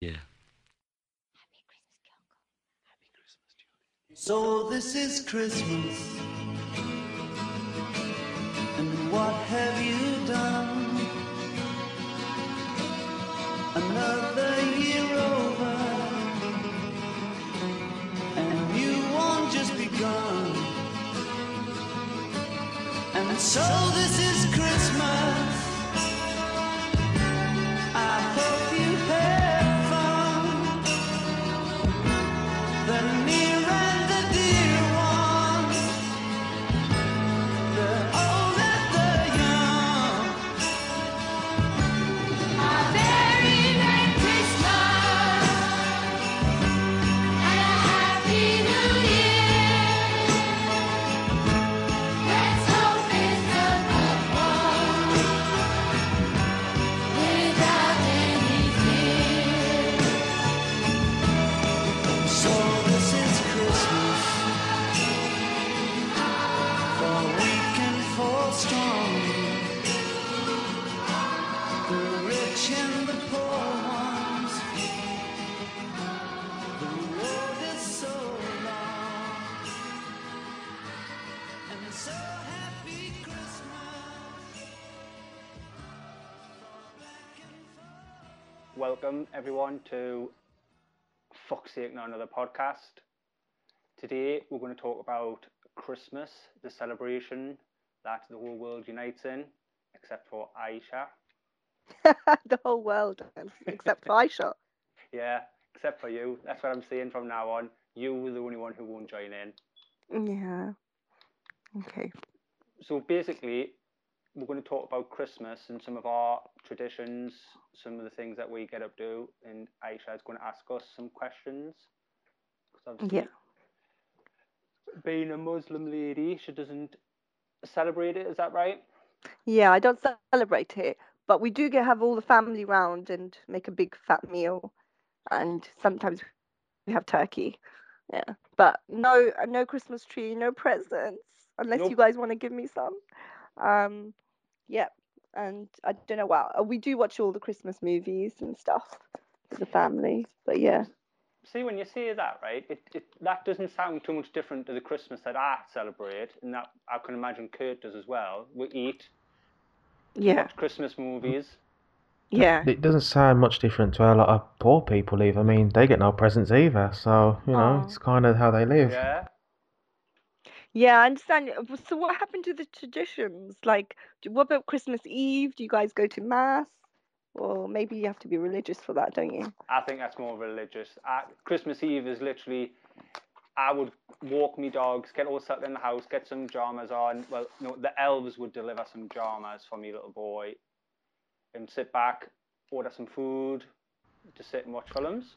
Yeah. So this is Christmas. And what have you done? Another year over. And you won't just begun. And so this is Welcome everyone to Fuck's Sake Not Another podcast. Today we're going to talk about Christmas, the celebration that the whole world unites in, except for Aisha. the whole world, except for Aisha. Yeah, except for you. That's what I'm saying from now on. You were the only one who won't join in. Yeah. Okay. So basically, we're going to talk about Christmas and some of our traditions, some of the things that we get up to, and Aisha is going to ask us some questions. Yeah. being a Muslim lady, she doesn't celebrate it. Is that right? Yeah, I don't celebrate it, but we do get have all the family round and make a big fat meal, and sometimes we have turkey. Yeah, but no, no Christmas tree, no presents, unless Nope. you guys want to give me some. Um, yeah, and I don't know. Wow, uh, we do watch all the Christmas movies and stuff with the family, but yeah. See, when you say that, right, it, it that doesn't sound too much different to the Christmas that I celebrate, and that I can imagine Kurt does as well. We eat, Yeah, watch Christmas movies. yeah, It doesn't sound much different to a lot of poor people either. I mean, they get no presents either, so you know, Oh. it's kind of how they live. Yeah. Yeah. I understand. Uh, So, what happened to the traditions? Like, what about Christmas Eve? Do you guys go to mass, or maybe you have to be religious for that, don't you? I think that's more religious. I, Christmas Eve is literally, I would walk me dogs, get all settled in the house, get some jammers on. Well, no, the elves would deliver some jammers for me little boy, and sit back, order some food, just sit and watch films.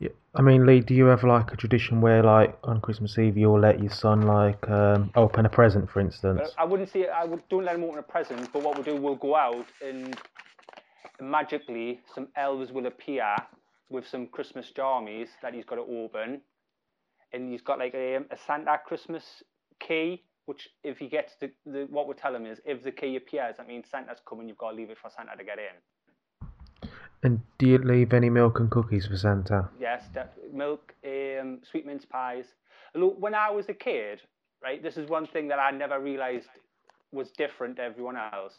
Yeah. I mean, Lee, do you have like a tradition where, like, on Christmas Eve, you'll let your son like um, open a present, for instance? Uh, I wouldn't say I would don't let him open a present, but what we'll do, we'll go out and magically some elves will appear with some Christmas jammies that he's got to open, and he's got like a, a Santa Christmas key. Which, if he gets the, the what we tell him is, if the key appears, that means Santa's coming. You've got to leave it for Santa to get in. And do you leave any milk and cookies for Santa? Yes, that, milk, um, sweet mince pies. Look, when I was a kid, right, this is one thing that I never realised was different to everyone else.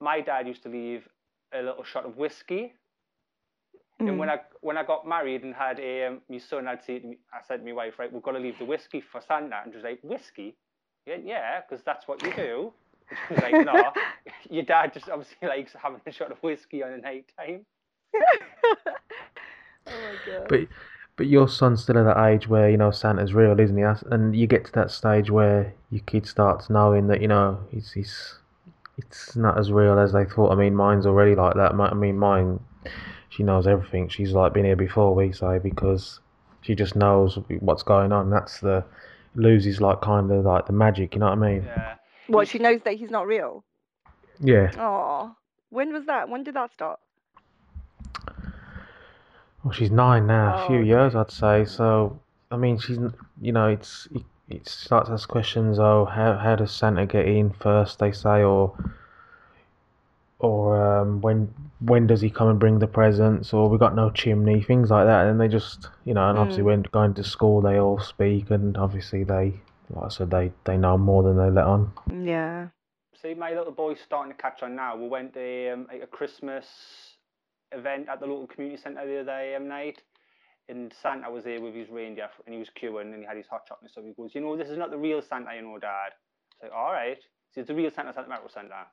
My dad used to leave a little shot of whiskey, and when I when I got married and had um, my son, I'd say I said to my wife, right, we've got to leave the whiskey for Santa, and she was like, whiskey? Yeah, yeah, because that's what you do. And she was like, no, your dad just obviously likes having a shot of whiskey on the night time. oh my god. But but your son's still at that age where you know Santa's real, isn't he? And you get to that stage where your kid starts knowing that you know he's he's it's not as real as they thought. I mean, mine's already like that. I mean, mine, she knows everything. She's like been here before, we say, because she just knows what's going on. That's the loses like kind of like the magic. You know what I mean? Yeah. What she knows that he's not real. Yeah. Oh, when was that? When did that start? Well, she's nine now, a Oh, few okay. years, I'd say. So, I mean, she's, you know, it's it, it starts to ask questions. Oh, how how does Santa get in first? They say, or or um, when when does he come and bring the presents, or we got no chimney, things like that. And they just, you know, and obviously Mm. when going to school, they all speak, and obviously they, like I said, they they know more than they let on. Yeah. See, my little boy's starting to catch on now. We went to um, like a Christmas event at the local community centre the other um, night, and Santa was there with his reindeer, and he was queuing, and he had his hot chocolate and stuff. He goes, "You know, this is not the real Santa, you know, Dad." It's like, "All right." So it's the real Santa's at the Metro Centre.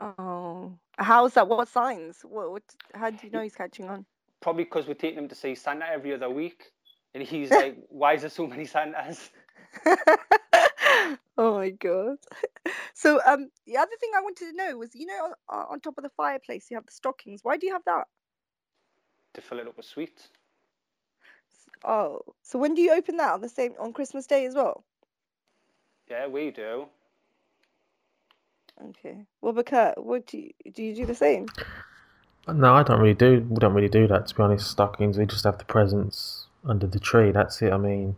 Oh, how's that? What signs? What? what how do you know he's catching on? Probably because we're taking him to see Santa every other week, and he's like, "Why is there so many Santas?" oh my god. So um, the other thing I wanted to know was, you know, on, on top of the fireplace you have the stockings. Why do you have that? to fill it up with sweets. Oh, so when do you open that on the same on Christmas Day as well? Yeah, we do. Okay. Well, about Kurt? What do you do? You do the same? No, I don't really do. We don't really do that, to be honest. Stockings, we just have the presents under the tree. That's it. I mean,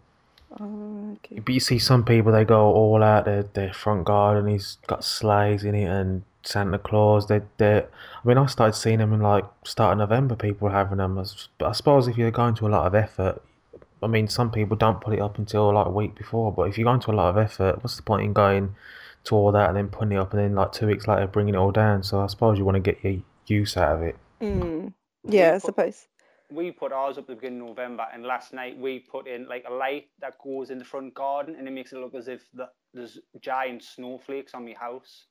Oh, okay. but you see some people they go all out their their front garden. He's got sleighs in it and Santa Claus. They they. I mean, I started seeing them in like start of November. People were having them. But I suppose if you're going to a lot of effort, I mean, some people don't put it up until like a week before. But if you're going to a lot of effort, what's the point in going to all that and then putting it up and then like two weeks later bringing it all down? So I suppose you want to get your use out of it. Mm. Yeah, I suppose. We put ours up at the beginning of November, and last night we put in like a light that goes in the front garden, and it makes it look as if the, there's giant snowflakes on my house.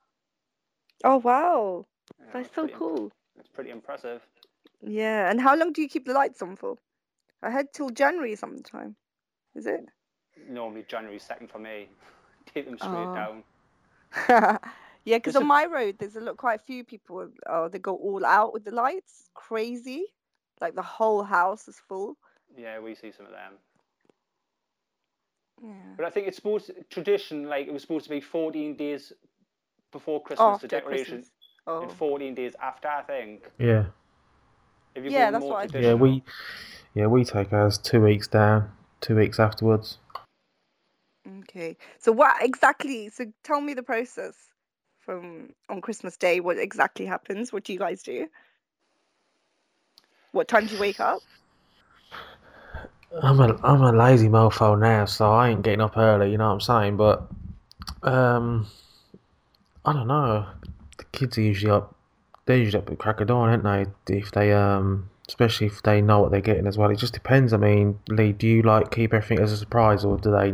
Oh wow, Yeah, that's it's so pretty cool. It's pretty impressive. Yeah, and how long do you keep the lights on for? I heard till January sometime. Is it? Normally January second for me. Take them straight Oh. down. yeah, because on a- my road, there's a lot, quite a few people. Uh, they go all out with the lights. Crazy, like the whole house is full. Yeah, we see some of them. Yeah. But I think it's supposed tradition. Like it was supposed to be 14 days before Christmas, After the decoration, Christmas. Oh. and 14 days after. I think. Yeah. If you Yeah, go that's more what I- Yeah, we yeah we take ours two weeks down, two weeks afterwards. Okay. So what exactly? So tell me the process from on Christmas Day. What exactly happens? What do you guys do? What time do you wake up? I'm a I'm a lazy mofo now, so I ain't getting up early. You know what I'm saying? But um, I don't know. The kids are usually up. They're usually up at crack of dawn, aren't they? If they um, especially if they know what they're getting as well. It just depends. I mean, Lee, do you like keep everything as a surprise, or do they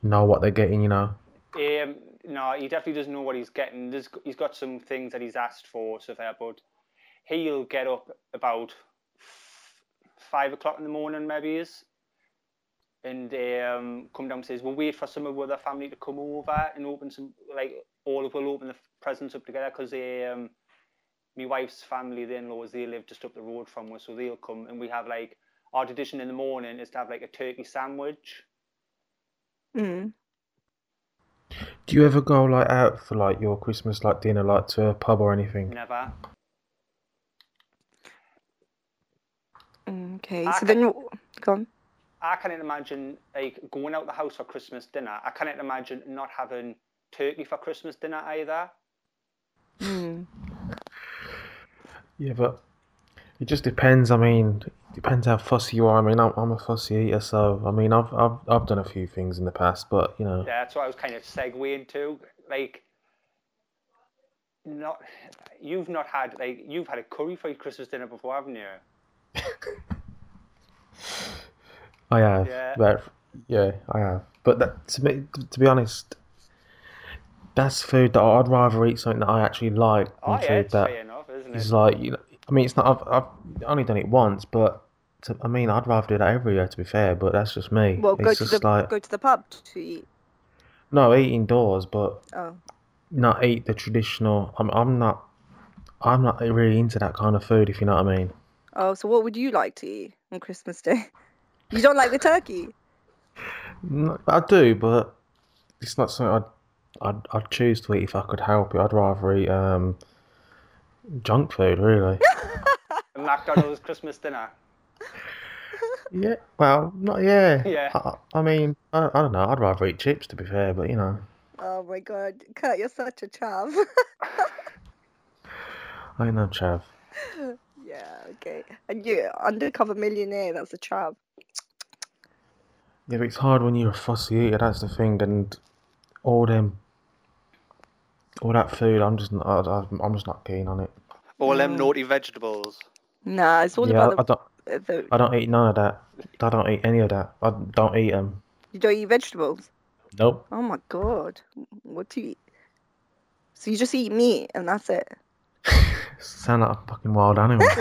know what they're getting? You know? Um, no, he definitely doesn't know what he's getting. There's, he's got some things that he's asked for, stuff like that, but he'll get up about f- five o'clock in the morning, maybe is, and um, come downstairs. We'll wait for some of the other family to come over and open some, like all of will open the presents up together because um, my wife's family, the in-laws, they live just up the road from us, so they'll come and we have like our tradition in the morning is to have like a turkey sandwich. Mm. Do you ever go like out for like your Christmas like dinner, like to a pub or anything? Never. Okay. I So can- then, you- go on. I can't imagine like going out the house for Christmas dinner. I can't imagine not having turkey for Christmas dinner either. Mm. Yeah, but it just depends. I mean, it depends how fussy you are. I mean, I'm, I'm a fussy eater, so I mean, I've, I've I've done a few things in the past, but you know, Yeah, that's what I was kind of segueing to. Like, not you've not had like you've had a curry for your Christmas dinner before, haven't you? I have. Yeah. But yeah, I have. But that, to be to be honest, that's food that I'd rather eat something that I actually like than Oh yeah, food it's that fair enough, isn't is it? like you know. I mean, it's not. I've I've only done it once, but to, I mean, I'd rather do that every year. To be fair, but that's just me. Well, go it's to the like go to the pub to eat. no, eat indoors, but Oh. not eat the traditional. I'm I'm not. I'm not really into that kind of food, if you know what I mean. Oh, so what would you like to eat on Christmas Day? You don't like the turkey? No, I do, but it's not something I'd, I'd I'd choose to eat if I could help it. I'd rather eat um junk food, really. A McDonald's Christmas dinner. yeah, well, not yeah. Yeah. I, I mean, I, I don't know. I'd rather eat chips, to be fair, but you know. Oh my god, Kurt, you're such a chav. I know, chav. Yeah, okay. And you, undercover millionaire, that's a trap. Yeah, but it's hard when you're a fussy eater. That's the thing, and all them, all that food. I'm just, not, I, I- I'm just not keen on it. All them Mm. naughty vegetables. Nah, it's all yeah, I, I don't, the, the. I don't eat none of that. I don't eat any of that. I don't eat them. You don't eat vegetables? Nope. Oh my god. What do you eat? So you just eat meat and that's it? Sound like a fucking wild animal.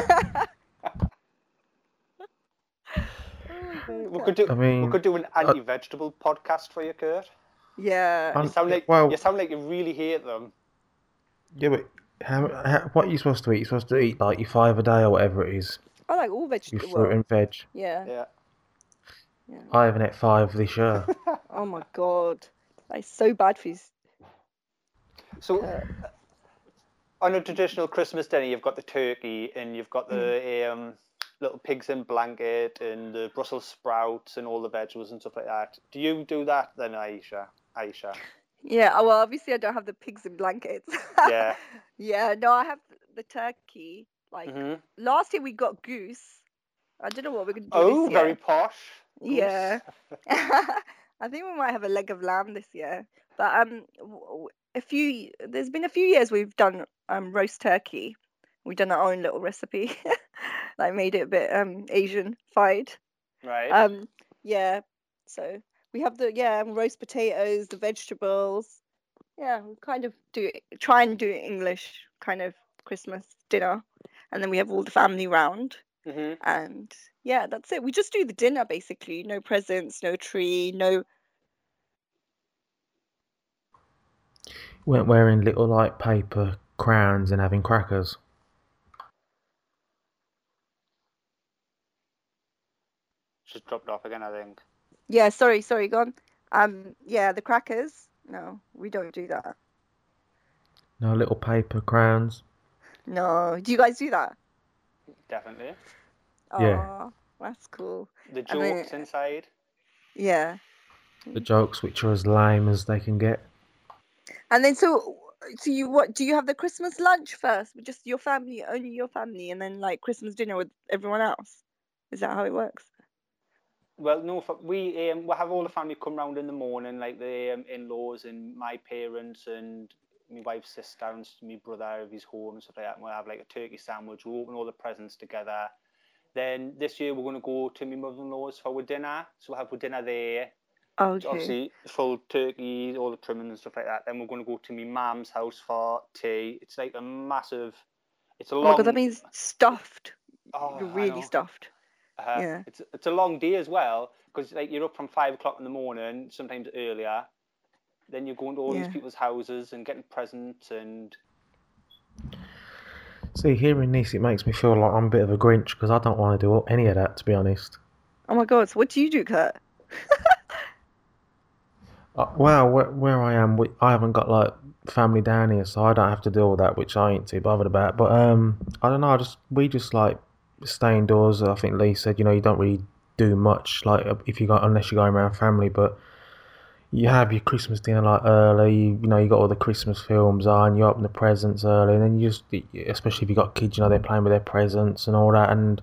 We could do. I mean, we could do an anti-vegetable podcast for you, Kurt. Yeah. You sound like well- you sound like you really hate them. yeah, but how, how, what are you supposed to eat? You're supposed to eat like your five a day or whatever it is. I like all Your vegetables. fruit and veg. Yeah. Yeah. I haven't ate five this year. Oh my god. That's so bad for you. So, Uh, on a traditional Christmas dinner, you've got the turkey and you've got the um, little pigs in blanket and the Brussels sprouts and all the vegetables and stuff like that. Do you do that then, Aisha? Aisha? Yeah, oh, well, obviously I don't have the pigs in blankets. Yeah. yeah, no, I have the turkey. Like hmm last year we got goose. I don't know what we're gonna do Oh, this year. very posh. goose. Yeah. I think we might have a leg of lamb this year. But um, a few there's been a few years we've done um roast turkey. We've done our own little recipe, like made it a bit um Asian-fied. Right. Um, yeah. So we have the yeah roast potatoes, the vegetables. Yeah, we kind of do try and do English kind of Christmas dinner, and then we have all the family round. hmm And yeah, that's it. We just do the dinner basically. No presents, no tree, no. Weren't wearing little like paper crowns and having crackers. She's dropped off again, I think. Yeah, sorry, sorry, gone. Um, yeah, the crackers. No, we don't do that. No little paper crowns. No, do you guys do that? Definitely. Yeah. That's cool. The I mean- jokes inside. Yeah. The jokes which are as lame as they can get. And then so so you what do you have the Christmas lunch first with just your family, only your family, and then like Christmas dinner with everyone else? Is that how it works? Well, no, we um, we have all the family come round in the morning, like the um, in-laws and my parents and my wife's sister and my brother if his home and stuff like that. And we'll have like a turkey sandwich. We'll open all the presents together. Then this year we're going to go to my mother-in-law's for our dinner. So we'll have dinner there. It's Okay. Obviously, full turkey, all the trimmings and stuff like that. Then we're going to go to my mum's house for tea. It's like a massive. It's a Oh long. my god, that means stuffed. Oh, You're really stuffed. Uh, Yeah. It's it's a long day as well because like you're up from five o'clock in the morning, sometimes earlier. Then you're going to all Yeah. these people's houses and getting presents and See, hearing this, it makes me feel like I'm a bit of a Grinch because I don't want to do any of that, to be honest. Oh my god, so what do you do, Kurt? Uh, well, where, where I am, we, I haven't got like family down here, so I don't have to do all that, which I ain't too bothered about. But um, I don't know. I just we just like stay indoors. I think Lee said, you know, you don't really do much like uh, if you got unless you're going around family, but you have your Christmas dinner like early. You, you know, you got all the Christmas films on. You open the presents early, and then you just, especially if you got kids, you know, they're playing with their presents and all that, and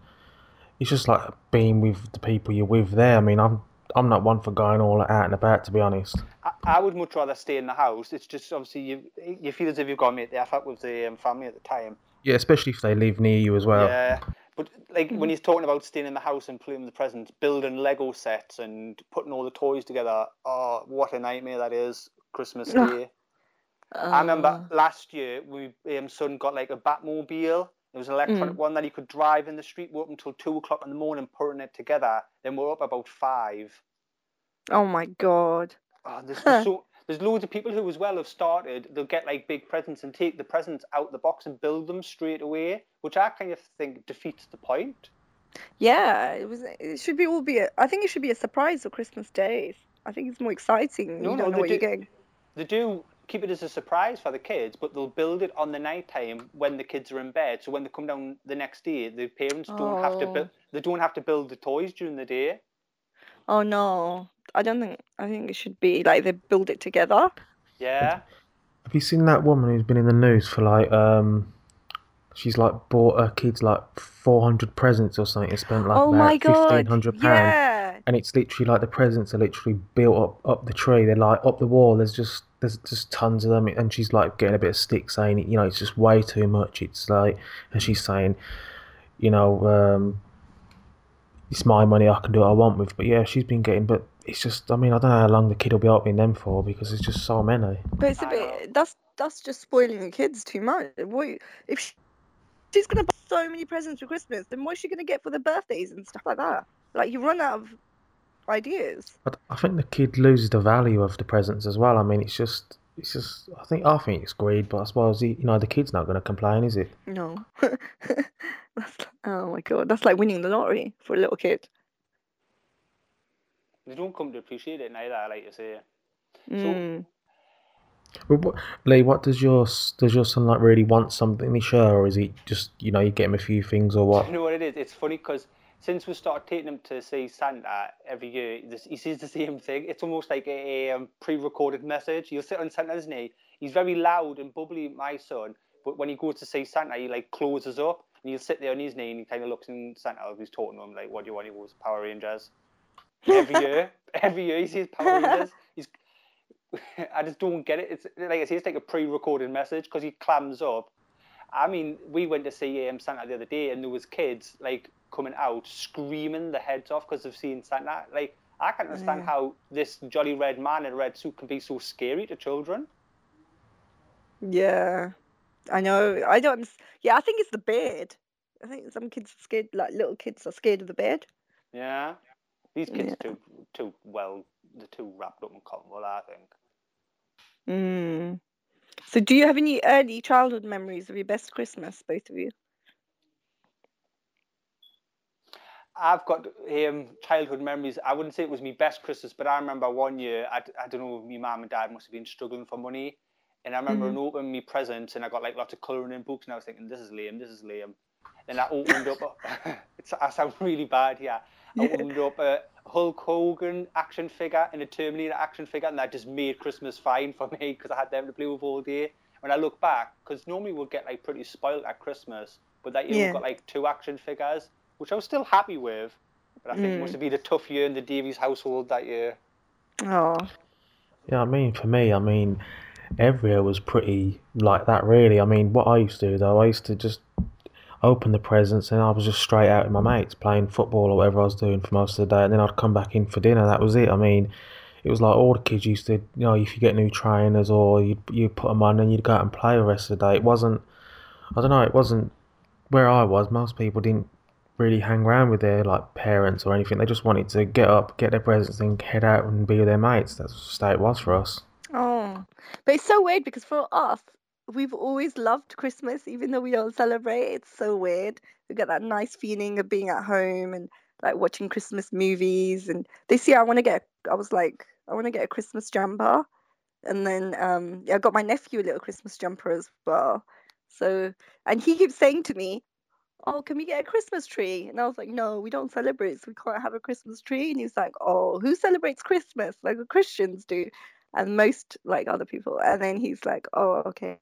it's just like being with the people you're with there. I mean, I'm I'm not one for going all out and about, to be honest. I, I would much rather stay in the house. It's just obviously you you feel as if you've got to make the effort with the um, family at the time. Yeah, especially if they live near you as well. Yeah, but like when he's talking about staying in the house and playing with the presents, building Lego sets and putting all the toys together. Oh, what a nightmare that is! Christmas Day. I remember last year we um, son got like a Batmobile. It was an electronic mm. one that he could drive in the street. Up until two o'clock in the morning putting it together. Then we're up about five. Oh my god. Oh, there's, so there's loads of people who as well have started. They'll get like big presents and take the presents out the box and build them straight away, which I kind of think defeats the point. Yeah, it was. It should be all be. A, I think it should be a surprise for Christmas days. I think it's more exciting. No, you no, don't know they what you're do- getting. They do keep it as a surprise for the kids, but they'll build it on the night time when the kids are in bed. So when they come down the next day, the parents don't have to Oh. build. They don't have to build the toys during the day. Oh no, I don't think. I think it should be like they build it together. Yeah. Have you seen that woman who's been in the news for like um she's like bought her kids like four hundred presents or something. and spent like oh my about god. fifteen hundred pounds. Yeah. And it's literally like the presents are literally built up up the tree. They're like up the wall. There's just there's just tons of them, and she's like getting a bit of stick saying, you know, it's just way too much. It's like, and she's saying, you know, um, it's my money. I can do what I want with. But yeah, she's been getting, but it's just, I mean, I don't know how long the kid will be opening them for because it's just so many. But it's a bit that's that's just spoiling the kids too much. What if she, she's gonna buy so many presents for Christmas, then what's she gonna get for the birthdays and stuff like that? Like you run out of ideas. But I think the kid loses the value of the presents as well. I mean, it's just, it's just. I think I think it's greed, but I suppose he, you know the kid's not going to complain, is it? No. that's oh my god, that's like winning the lottery for a little kid. They don't come to appreciate it neither, like you say. Mm. But what, Lee, what does your does your son like really want something this year, or is he just you know you get him a few things or what? You know what it is? It's funny because since we started taking him to see Santa every year, he sees the same thing. It's almost like a, um, pre-recorded message. He'll sit on Santa's knee. He's very loud and bubbly, my son. But when he goes to see Santa, he like closes up and he'll sit there on his knee and he kind of looks in Santa he's talking to him like, "What do you want?" He goes, "Power Rangers." Every year, every year he sees Power Rangers. He's I just don't get it. It's like I say, it's like a pre-recorded message because he clams up. I mean, we went to see um, Santa the other day, and there was kids like coming out screaming their heads off because they've seen Santa. Like I can't understand Yeah. how this jolly red man in a red suit can be so scary to children. Yeah, I know. I don't. Yeah, I think it's the beard. I think some kids are scared, like little kids are scared of the beard. Yeah, these kids Yeah. are too too well, they're too wrapped up in cotton wool. I think. Mm. So, do you have any early childhood memories of your best Christmas, both of you? I've got um, childhood memories. I wouldn't say it was my best Christmas, but I remember one year, I, I don't know, my mum and dad must have been struggling for money. And I remember Mhm. opening me presents and I got like lots of colouring in books and I was thinking, this is lame, this is lame. And I opened up, it's, I sound really bad here. I Yeah. opened up a Hulk Hogan action figure and a Terminator action figure, and that just made Christmas fine for me because I had them to play with all day. When I look back, because normally we'll get like pretty spoiled at Christmas, but that year Yeah. we got like two action figures, which I was still happy with. But I think it Mm. must have been a tough year in the Davies household that year. Oh, Yeah, I mean, for me, I mean, every year was pretty like that, really. I mean, what I used to do though, I used to just open the presents and I was just straight out with my mates playing football or whatever I was doing for most of the day, and then I'd come back in for dinner. That was it. I mean, it was like all the kids used to, you know, if you get new trainers or you you put them on and you'd go out and play the rest of the day. It wasn't, I don't know, it wasn't where I was. Most people didn't really hang around with their like parents or anything. They just wanted to get up, get their presents, and head out and be with their mates. That's just how it was for us. oh, but it's so weird because for us, we've always loved Christmas, even though we don't celebrate. It's so weird. We get that nice feeling of being at home and like watching Christmas movies. And this year, I want to get. I was like, I want to get a Christmas jumper, and then um, yeah, I got my nephew a little Christmas jumper as well. So, and he keeps saying to me, "Oh, can we get a Christmas tree?" And I was like, "No, we don't celebrate, so we can't have a Christmas tree." And he's like, "Oh, who celebrates Christmas? Like the Christians do." And most like other people. And then he's like, oh, okay.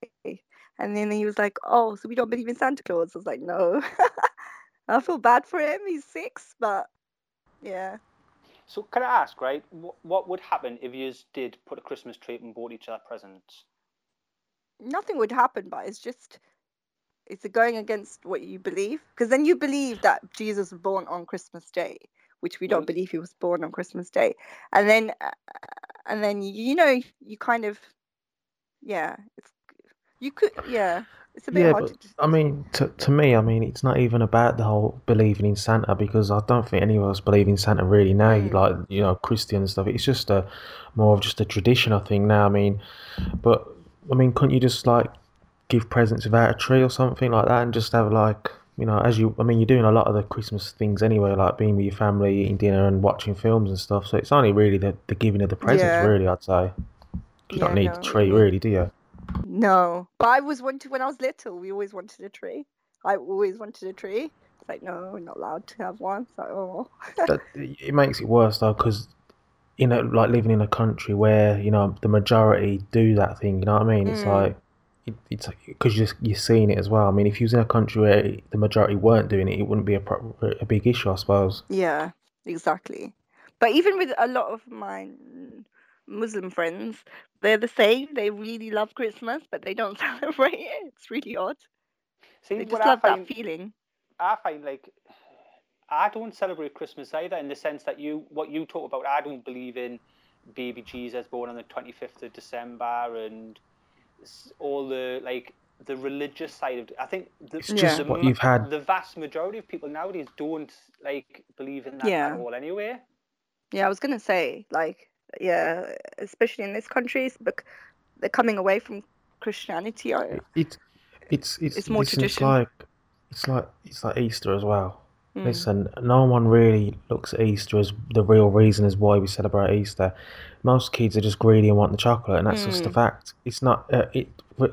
And then he was like, oh, so we don't believe in Santa Claus. I was like, no. I feel bad for him. He's six, but yeah. So can I ask, right, what, what would happen if you did put a Christmas tree and bought each other presents? Nothing would happen, but it's just, it's going against what you believe. Because then you believe that Jesus was born on Christmas Day, which we don't believe he was born on Christmas Day. And then, uh, and then, you know, you kind of, yeah, it's, you could, yeah, it's a bit Yeah, hard but to. I mean, to to me, I mean, it's not even about the whole believing in Santa because I don't think any of us believe in Santa really now. Mm. Like you know, Christian and stuff. It's just a more of just a tradition, I think now. I mean, but I mean, couldn't you just like give presents without a tree or something like that, and just have like you know, as you, I mean, you're doing a lot of the Christmas things anyway, like being with your family, eating dinner, and watching films and stuff. So it's only really the the giving of the presents, Yeah. really. I'd say you don't need no, the tree, really, do you? No, but I was wanted when I was little. We always wanted a tree. I always wanted a tree. It's like no, we're not allowed to have one. It's like oh, that it makes it worse though because you know like living in a country where you know the majority do that thing you know what i mean it's Mm. like it, it's because you're, you're seeing it as well. I mean, if you was in a country where the majority weren't doing it, it wouldn't be a, pro- a big issue, I suppose. Yeah, exactly. But even with a lot of my Muslim friends, they're the same. They really love Christmas, but they don't celebrate it. It's really odd. See, They what just I love find, that feeling. I find like I don't celebrate Christmas either in the sense that you what you talk about. I don't believe in baby Jesus born on the twenty fifth of December and s- all the like the religious side of. it. I think the, It's just the, what you've had. The vast majority of people nowadays don't like believe in that Yeah. at all. Anyway, Yeah, I was gonna say, like, yeah, especially in this country, it's bec- they're coming away from Christianity. I- It, it's it's It's more listen, it's tradition. like it's like it's like Easter as well. Mm. Listen, no one really looks at Easter as the real reason is why we celebrate Easter. Most kids are just greedy and want the chocolate, and that's just the Mm. fact. It's not uh, it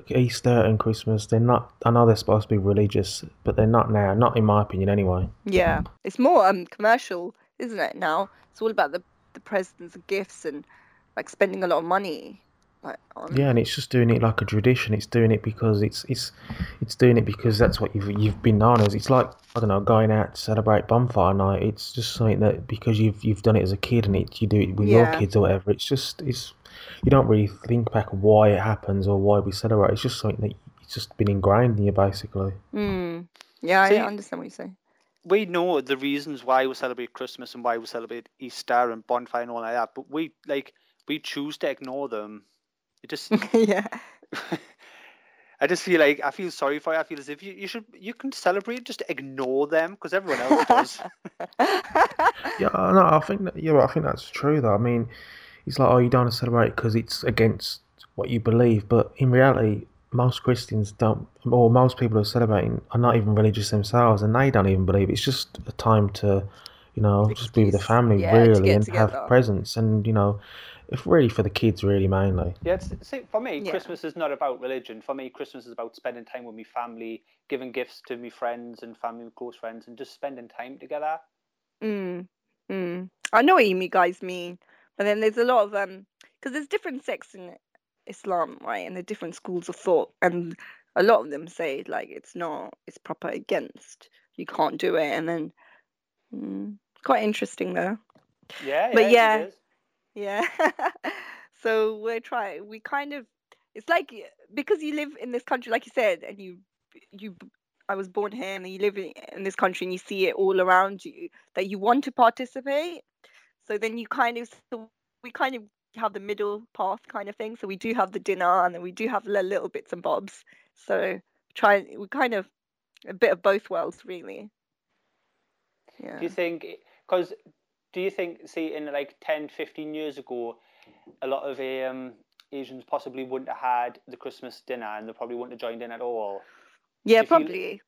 Easter and Christmas. They're not. I know they're supposed to be religious, but they're not now. Not in my opinion, anyway. Yeah, it's more um commercial, isn't it? Now it's all about the the presents and gifts and like spending a lot of money, like on. Yeah, and it's just doing it like a tradition. It's doing it because it's it's it's doing it because that's what you've you've been known as. It's like I don't know, going out to celebrate bonfire night. It's just something that because you've you've done it as a kid and it you do it with your kids or whatever. It's just it's you don't really think back why it happens or why we celebrate. It's just something that it's just been ingrained in you basically. Mm. Yeah, See- I understand what you say. we know the reasons why we celebrate Christmas and why we celebrate Easter and bonfire and all like that, but we like we choose to ignore them. It just yeah. I just feel like I feel sorry for you. I feel as if you, you should you can celebrate, just ignore them because everyone else does. Yeah, I- no, I think that, yeah, but I think that's true though. I mean, it's like oh, you don't want to celebrate because it's against what you believe, but in reality, most Christians don't, or most people who are celebrating are not even religious themselves, and they don't even believe. It's just a time to, you know, just be with the family yeah, really and together. have presents, and you know, if really for the kids really mainly. yeah, it's, see, for me, Yeah. Christmas is not about religion. For me, Christmas is about spending time with my family, giving gifts to my friends and family, close friends, and just spending time together. Mm, mm. I know what you mean, guys mean, but then there's a lot of um, because there's different sects in Islam, right, and the different schools of thought, and a lot of them say like it's not, it's proper against, you can't do it, and then mm, quite interesting though. Yeah, But yeah, yeah. Yeah. so we're trying. We kind of. It's like eh, because you live in this country, like you said, and you, you. I was born here, and you live in, in this country, and you see it all around you. That you want to participate. So then you kind of. So we kind of have the middle path kind of thing. So we do have the dinner, and then we do have the little bits and bobs. So try. We kind of a bit of both worlds, really. Yeah. Do you think, eh, because do you think, see, in like 10, 15 years ago, a lot of um, Asians possibly wouldn't have had the Christmas dinner and they probably wouldn't have joined in at all? yeah, you feel- probably.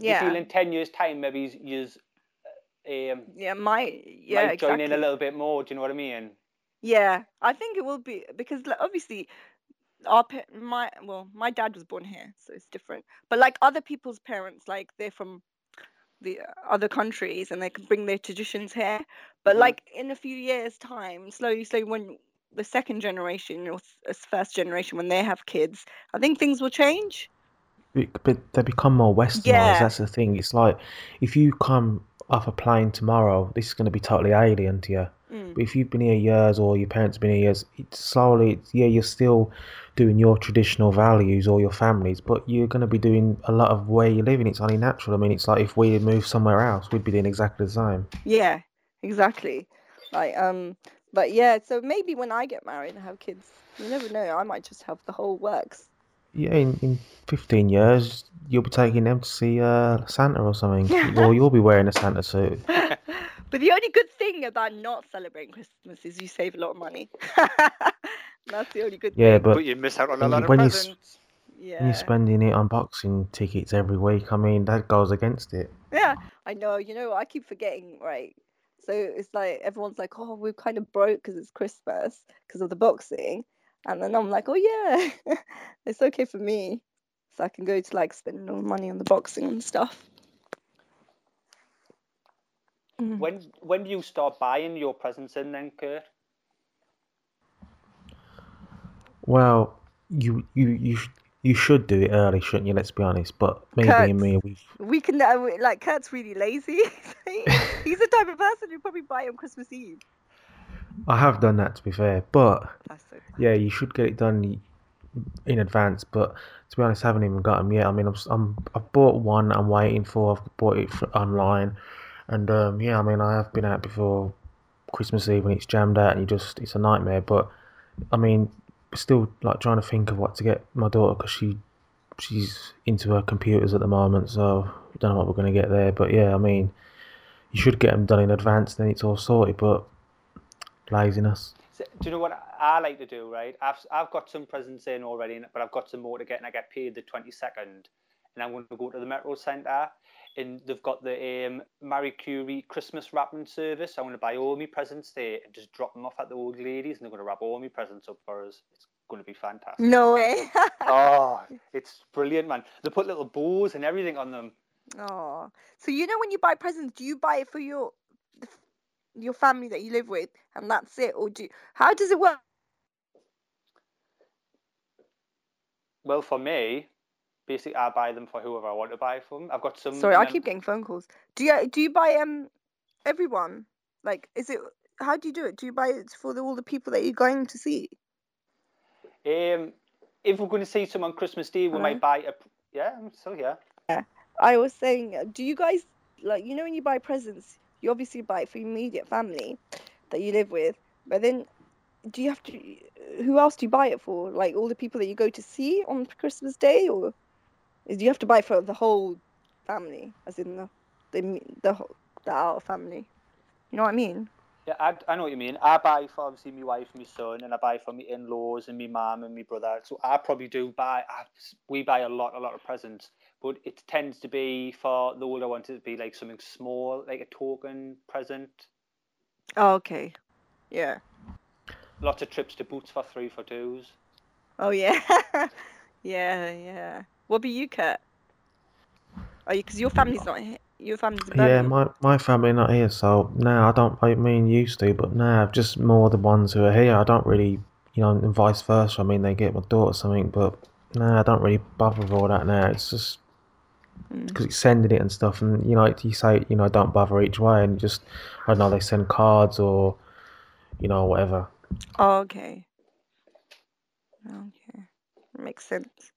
Do Yeah. you feel in 10 years' time, maybe you um, Yeah, might. Yeah, might join exactly. in a little bit more? Do you know what I mean? Yeah, I think it will be because obviously our my well my dad was born here, so it's different. But like other people's parents, like they're from the other countries and they can bring their traditions here. But Mhm. like in a few years' time, slowly, slowly, when the second generation or first generation, when they have kids, I think things will change. But they become more westernized. Yeah. That's the thing. It's like if you come off a plane tomorrow, this is going to be totally alien to you. Mm. But if you've been here years or your parents have been here years, it's slowly, it's, yeah, you're still doing your traditional values or your families, but you're going to be doing a lot of where you're living. It's only natural. I mean, it's like if we had moved somewhere else, we'd be doing exactly the same. Yeah, exactly. Like um, but yeah, so maybe when I get married and have kids, you never know. I might just have the whole works. Yeah, in, in 15 years, you'll be taking them to see uh, Santa or something. or you'll be wearing a Santa suit. but the only good thing about not celebrating Christmas is you save a lot of money. That's the only good Yeah, thing. but But you miss out on a when lot you- of when you presents. when Yeah. you're spending it on boxing tickets every week, I mean, that goes against it. Yeah, I know. You know, I keep forgetting, right? So it's like everyone's like, "Oh, we're kind of broke because it's Christmas because of the boxing," and then I'm like, "Oh yeah, it's okay for me, so I can go to like spend all the money on the boxing and stuff." Mm. When when do you start buying your presents in then, Kurt? Well, you you you You should do it early, shouldn't you? Let's be honest. But maybe Kurtz. being me, we've We can uh, like Kurt's really lazy. He's the type of person who probably buy it on Christmas Eve. I have done that to be fair, but yeah, you should get it done in advance. But to be honest, I haven't even got them yet. I mean, I'm, I'm I've bought one. I'm waiting for. I've bought it online, and um, yeah, I mean, I have been out before Christmas Eve and it's jammed out, and you just it's a nightmare. But I mean, still like trying to think of what to get my daughter because she she's into her computers at the moment, so I don't know what we're gonna get there. But yeah, I mean, you should get them done in advance, then it's all sorted. But laziness. So, do you know what I like to do? Right, I've I've got some presents in already, but I've got some more to get, and I get paid the twenty second, and I'm going to go to the Metro Centre, and they've got the um, Marie Curie Christmas wrapping service. I'm going to buy all my presents there and just drop them off at the old ladies, and they're going to wrap all my presents up for us. It's going to be fantastic. No way. oh, it's brilliant, man. They put little bows and everything on them. Oh, so you know when you buy presents, do you buy it for your the f- your family that you live with, and that's it, or do you, how does it work? Well, for me, basically, I buy them for whoever I want to buy from. I've got some. Sorry, I keep getting phone calls. Do you do you buy um everyone? Like, is it how do you do it? Do you buy it for the, all the people that you're going to see? Um, if we're going to see someone Christmas Day, we Hello? might buy a. Yeah, I'm still here. I was saying, do you guys like you know when you buy presents, you obviously buy it for your immediate family that you live with, but then do you have to? Who else do you buy it for? Like all the people that you go to see on Christmas Day, or do you have to buy for the whole family, as in the the the whole, the our family? You know what I mean? Yeah, I, I know what you mean. I buy for obviously my wife, my son, and I buy for my in-laws and my mum and my brother. So I probably do buy. I, we buy a lot, a lot of presents, but it tends to be for the older ones. It'd be like something small, like a token present. Oh, okay. Yeah. Lots of trips to Boots for three for twos. Oh yeah. yeah, yeah. What about you, Kurt? Are you? Because your family's not here. Your family's in Yeah, my my family not here, so now I don't. I mean, used to, but now I've just more the ones who are here. I don't really, you know, and vice versa. I mean, they get my daughter something, but no, I don't really bother with all that now. It's just. Because it's sending it and stuff, and you know, you say, you know, don't bother each way, and just I don't know, they send cards or, you know, whatever. Oh, okay. Okay. Makes sense.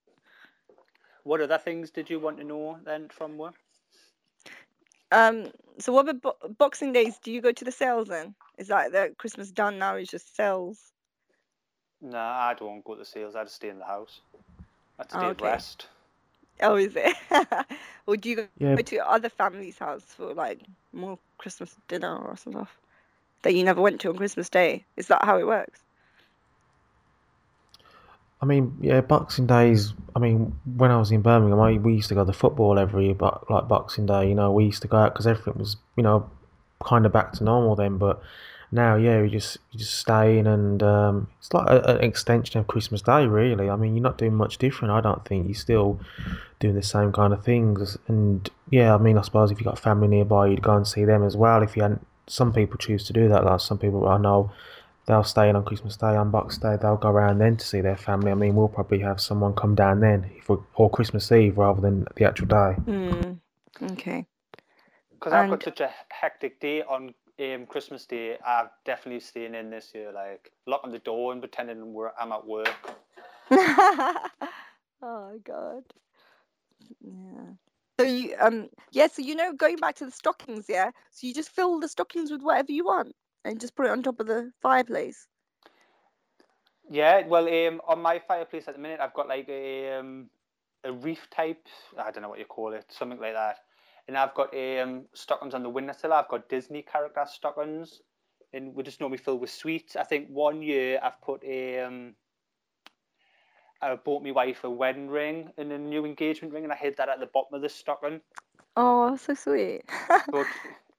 What other things did you want to know then from what? Um, so what about bo- Boxing Days? Do you go to the sales then? Is that the Christmas done now? Is just sales? Nah, I don't go to the sales. I just stay in the house. That's a Oh, day okay. of rest. Oh, is it? or do you go Yeah, to other families' house for like more Christmas dinner or stuff that you never went to on Christmas Day? Is that how it works? I mean, yeah, Boxing Days. I mean, when I was in Birmingham, I, we used to go to football every but like Boxing Day. You know, we used to go out because everything was, you know, kind of back to normal then. But now, yeah, you just you just stay in, and um, it's like a, an extension of Christmas Day, really. I mean, you're not doing much different. I don't think you're still doing the same kind of things. And yeah, I mean, I suppose if you've got family nearby, you'd go and see them as well. If you hadn't, some people choose to do that. Like some people I know they'll stay in on Christmas Day, on Box Day, they'll go around then to see their family. I mean, we'll probably have someone come down then, if we, or Christmas Eve rather than the actual day. Hmm. Okay. Because I've got such a hectic day on um, Christmas Day, I'm definitely staying in this year. Like locking the door and pretending we're, I'm at work. oh God. Yeah. So you um yeah, so you know going back to the stockings, yeah. So you just fill the stockings with whatever you want and just put it on top of the fireplace. Yeah, well, um, on my fireplace at the minute, I've got like a um, a reef type. I don't know what you call it, something like that. And I've got um, stockings on the windowsill. I've got Disney character stockings, and we just normally fill with sweets. I think one year I've put a um, I bought my wife a wedding ring and a new engagement ring, and I hid that at the bottom of the stocking. Oh, so sweet. But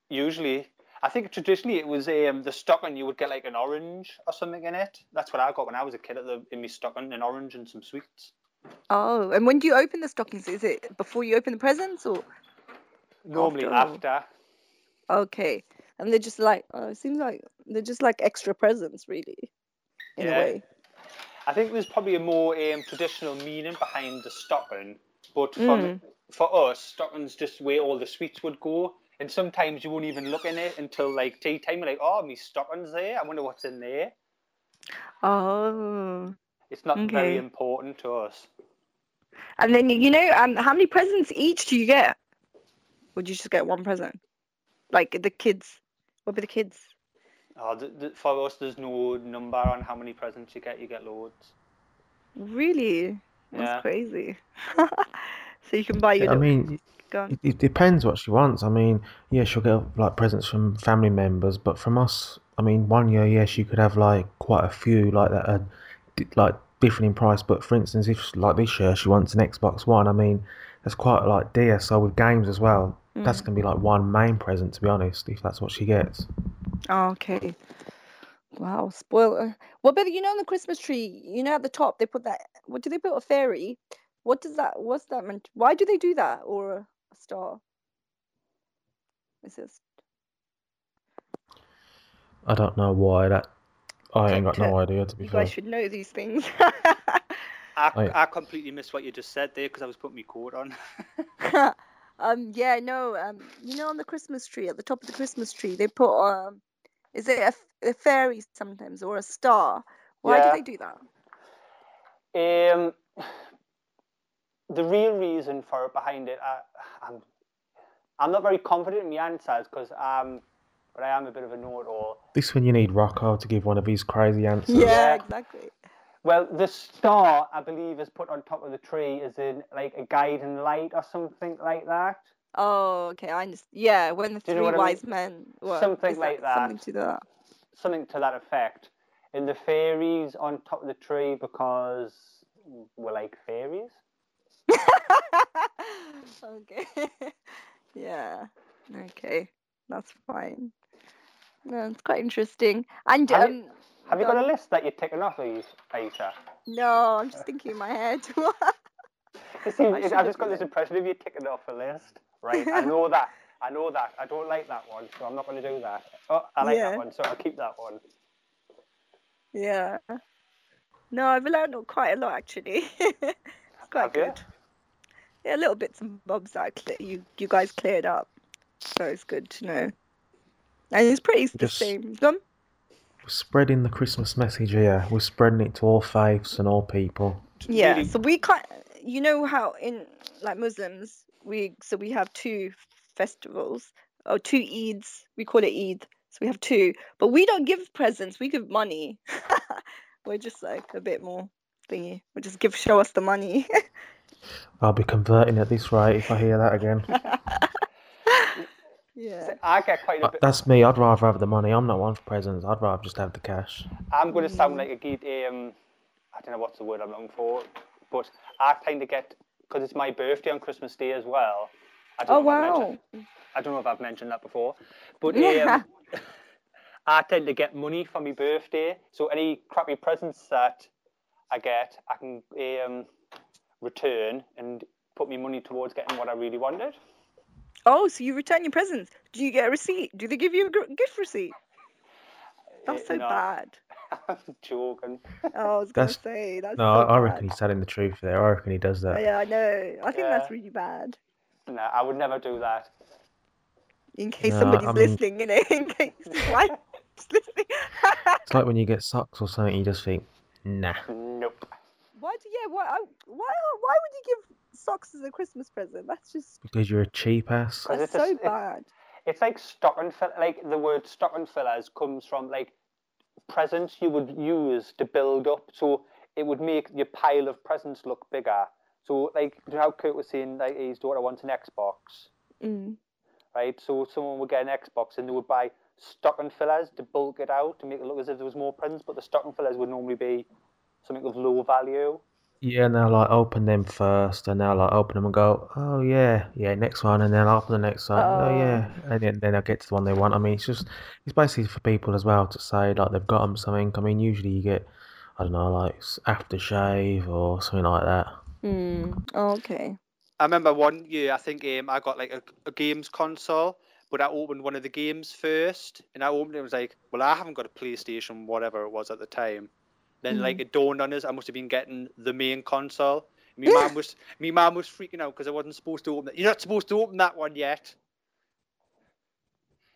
usually, I think traditionally it was um, the stocking you would get like an orange or something in it. That's what I got when I was a kid at the in my stocking, an orange and some sweets. oh, and when do you open the stockings? Is it before you open the presents or Normally After after. okay? And they're just like oh, it seems like they're just like extra presents, really, in Yeah. a way. I think there's probably a more um, traditional meaning behind the stocking, but for, Mm. for us, stocking's just where all the sweets would go. And sometimes you won't even look in it until like tea time. You're like, oh, my stocking's there. I wonder what's in there. Oh. It's not very important to us. And then you know, um, how many presents each do you get? Would you just get one present? Like the kids? What about the kids? Uh, oh, th- th- for us, there's no number on how many presents you get. You get loads. Really? That's Yeah. crazy. so you can buy your I little mean, it, it depends what she wants. I mean, yeah, she'll get like presents from family members, but from us, I mean, one year, yeah, she could have like quite a few like that, are like different in price. But for instance, if like this year she wants an Xbox One, I mean, that's quite like dear. So with games as well, that's Mm. gonna be like one main present, to be honest, if that's what she gets. Oh, okay. Wow, spoiler. Well, about you know on the Christmas tree? You know at the top they put that. What do they put a fairy? What does that? What's that meant? Why do they do that? Or a, a star? Is this? I don't know why that. I ain't got no idea, to be You fair. guys should know these things. I. I completely missed what you just said there because I was putting my coat on. um, yeah, no. Um, you know on the Christmas tree at the top of the Christmas tree they put um, is it a fairy sometimes or a star? Why Yeah. do they do that? Um, the real reason for it behind it, I, I'm, I'm not very confident in the answers because um, but I am a bit of a know-it-all. This when you need Rocco to give one of his crazy answers. Yeah, Yeah. exactly. Well, the star, I believe, is put on top of the tree is in like a guiding light or something like that. Oh, okay. I understand. Yeah, when the Do you know three I mean? wise men. Well, Something like Something that. to that. Something to that effect. And the fairies on top of the tree because we're like fairies. okay. yeah. Okay. That's fine. No, it's quite interesting. And um, Have you got a list that you're ticking off these, Aisha? no, I'm just thinking in my head. You see, I I've just have got this impression of you ticking off a list. Right, I know that. I know that. I don't like that one, so I'm not going to do that. Oh, I like Yeah. that one, so I'll keep that one. yeah. No, I've learned quite a lot actually. it's quite Have you? good. Yeah, little bits and bobs that I cle you you guys cleared up, so it's good to know. And it's pretty the same. Gum? We're spreading the Christmas message here. We're spreading it to all faiths and all people. Yeah, Really- so we can't. You know how in like Muslims we so we have two festivals or two Eids. We call it Eid. So we have two, but we don't give presents. We give money. We're just like a bit more thingy. We just give show us the money. I'll be converting at this rate if I hear that again. yeah. I get quite a Uh, bit. That's me. I'd rather have the money. I'm not one for presents. I'd rather just have the cash. I'm going to sound Mm. like a geek. Um, I don't know what's the word I'm looking for, but I kind of get because it's my birthday on Christmas Day as well. I Oh don't know if I've wow. mentioned- I don't know if I've mentioned that before, but Yeah. um, I tend to get money for my birthday. So any crappy presents that I get, I can um, return and put my money towards getting what I really wanted. Oh, so you return your presents? Do you get a receipt? Do they give you a gift receipt? That's so no, bad. I'm joking. Oh, I was gonna That's- say that's No, so I I reckon bad. he's telling the truth there. I reckon he does that. Oh, yeah, I know. I think that's really bad. No, I would never do that. In case No, somebody's I mean- listening, you know, in case his wife is listening. It's like when you get socks or something, you just think, nah. Nope. why do yeah? Why? I, why? Why would you give socks as a Christmas present? That's just Because you're a cheap ass. that's it's a so s- it- bad. It's like stocking fill. Like the word stocking fillers comes from like presents you would use to build up, so it would make your pile of presents look bigger. So like, do you know how Kurt was saying like his daughter wants an Xbox, Mm. right? So someone would get an Xbox and they would buy stocking fillers to bulk it out to make it look as if there was more presents, but the stocking fillers would normally be something of low value. Yeah, and they'll like open them first, and they'll like open them and go, oh yeah, yeah, next one, and then I'll open the next one, oh Oh. yeah, and then then I'll get to the one they want. I mean, it's just it's basically for people as well to say like they've got them something. I mean, usually you get I don't know like s- aftershave or something like that. Mm. Oh, okay. I remember one year, I think um, I got like a, a games console, but I opened one of the games first, and I opened it and was like, well, I haven't got a PlayStation, whatever it was at the time. Then like Mm. it dawned on us, I must have been getting the main console. Me Yeah. mum was me mum was freaking out because I wasn't supposed to open it. You're not supposed to open that one yet.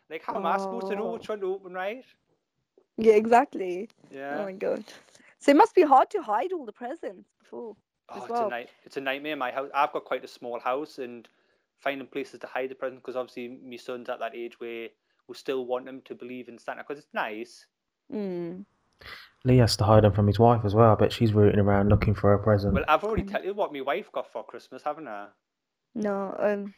Like how am I supposed to know Oh. which one to open, right? Yeah, exactly. Yeah. Oh my god. So it must be hard to hide all the presents before. Oh, it's well. a night. It's a nightmare. My house. I've got quite a small house, and finding places to hide the presents because obviously my son's at that age where we still want him to believe in Santa because it's nice. Mm. Lee has to hide them from his wife as well. I bet she's rooting around looking for a present. Well, I've already told you what my wife got for Christmas, haven't I? No. Um.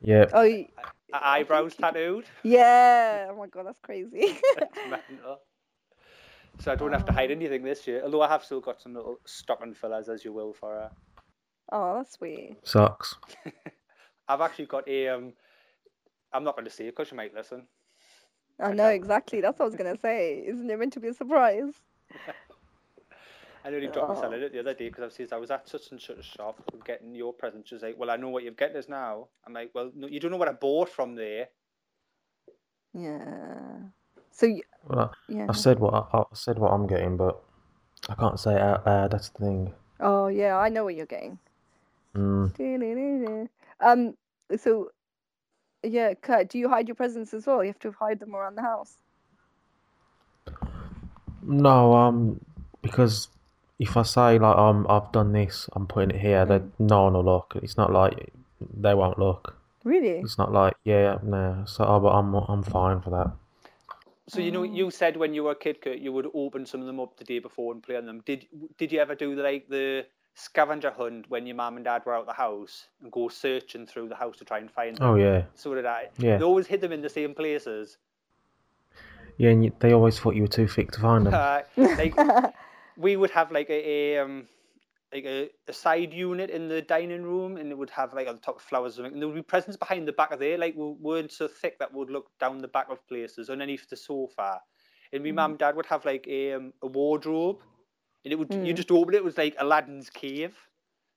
yeah, Oh. y- I Eyebrows think tattooed. Yeah. Oh my god, that's crazy. So I don't have to hide Oh. anything this year. Although I have still got some little stocking fillers, as you will, for her. oh, that's sweet. sucks. I've actually got a. Um, I'm not going to say it because you might listen. I know exactly. That's what I was gonna say. Isn't it meant to be a surprise? I nearly dropped myself Oh. in it the other day because I said I was at such and such a shop getting your present. She's like, "Well, I know what you're getting us now." I'm like, "Well, no, you don't know what I bought from there." Yeah. So y- Well, yeah. I, I said what I, I said what I'm getting, but I can't say it out loud. That's the thing. Oh yeah, I know what you're getting. Mm. Um. So, yeah, Kurt, do you hide your presents as well? You have to hide them around the house. No, um, because if I say like um I've done this, I'm putting it here, then no one will look. It's not like they won't look. Really? It's not like yeah, no. So oh, but I'm I'm fine for that. So you know, you said when you were a kid, Kurt, you would open some of them up the day before and play on them. Did did you ever do like the scavenger hunt when your mum and dad were out the house and go searching through the house to try and find them? Oh yeah, So did I. yeah, They always hid them in the same places. yeah. And you, they always thought you were too thick to find them. Uh, like we would have like a, a um like a, a side unit in the dining room and it would have like on the top of flowers or something and there would be presents behind the back of there like we weren't so thick that would look down the back of places underneath the sofa and my Mhm. mum and dad would have like a, um, a wardrobe and it would you Mm. just open it it was like Aladdin's cave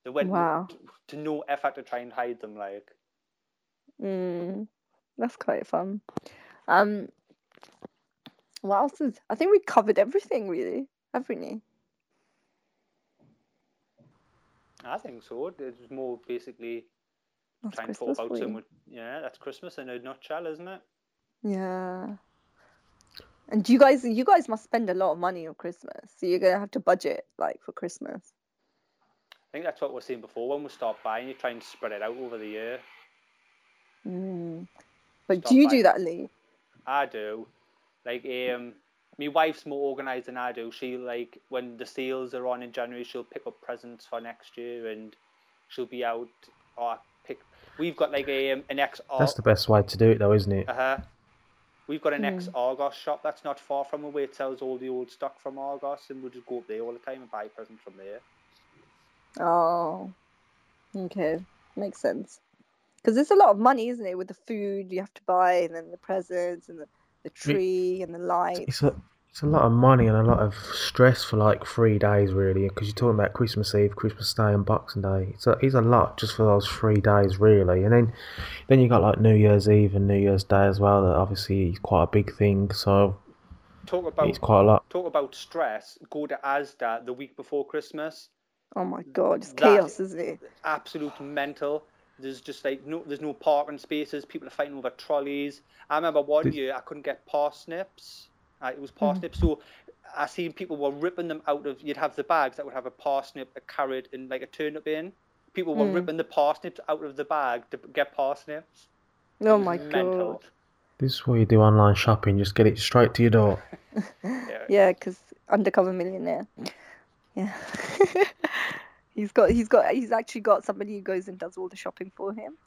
they went Wow. to, to no effort to try and hide them like Mm, that's quite fun. Um, what else is? I think we covered everything really, haven't we? I think so it's more basically That's trying to Christmas talk for about you. yeah that's Christmas in a nutshell isn't it Yeah. And you guys, you guys must spend a lot of money on Christmas, so you're gonna have to budget like for Christmas. I think that's what we we're saying before. When we start buying, you try and spread it out over the year. Mm. But Stop do you buying. do that, Lee? I do. Like, um, my wife's more organised than I do. She like when the sales are on in January, she'll pick up presents for next year, and she'll be out or pick. We've got like a um, an ex. That's the best way to do it, though, isn't it? Uh huh. We've got an Mm. ex Argos shop that's not far from where it sells all the old stock from Argos, and we'll just go up there all the time and buy presents from there. Oh, okay, makes sense. Because it's a lot of money, isn't it? With the food you have to buy, and then the presents, and the, the tree, and the lights. It's a it's a lot of money and a lot of stress for like three days, really. Because you're talking about Christmas Eve, Christmas Day, and Boxing Day. It's a it's a lot just for those three days, really. And then then you got like New Year's Eve and New Year's Day as well. That obviously is quite a big thing. So Talk about it's quite a lot. talk about stress. Go to Asda the week before Christmas. Oh my god, it's That- chaos, isn't it? absolute mental. There's just like no, there's no parking spaces. People are fighting over trolleys. I remember one Did- year I couldn't get parsnips. Uh, it was parsnips, so I seen people were ripping them out of. You'd have the bags that would have a parsnip, a carrot, and like a turnip in. People were Mm. ripping the parsnips out of the bag to get parsnips. It Oh was my mental. god. This is why you do online shopping. Just get it straight to your door. Yeah. Yeah, because undercover millionaire. Yeah. he's got he's got he's actually got somebody who goes and does all the shopping for him.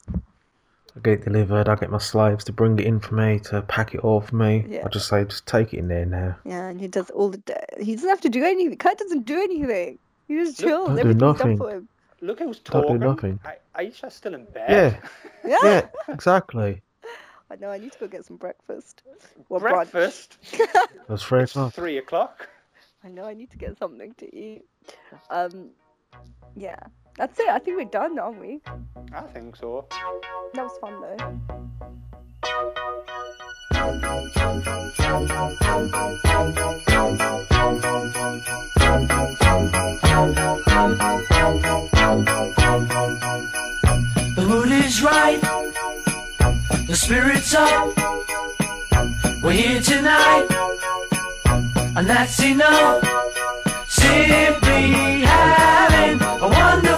I get it delivered. I get my slaves to bring it in for me to pack it all for me. Yeah. I just say, just take it in there now. Yeah, and he does all the da- he doesn't have to do anything. Kurt doesn't do anything. He just Look, chills. Don't do nothing. for him. Look who's Don't do talking. nothing. I, Aisha's still in bed. Yeah. Yeah. Yeah, exactly. I know. I need to go get some breakfast. Or brunch. Breakfast. It was three o'clock. Three o'clock. I know. I need to get something to eat. Um, yeah. That's it. I think we're done, aren't we? I think so. That was fun though. The mood is right. The spirit's up. We're here tonight. And that's enough. Simply have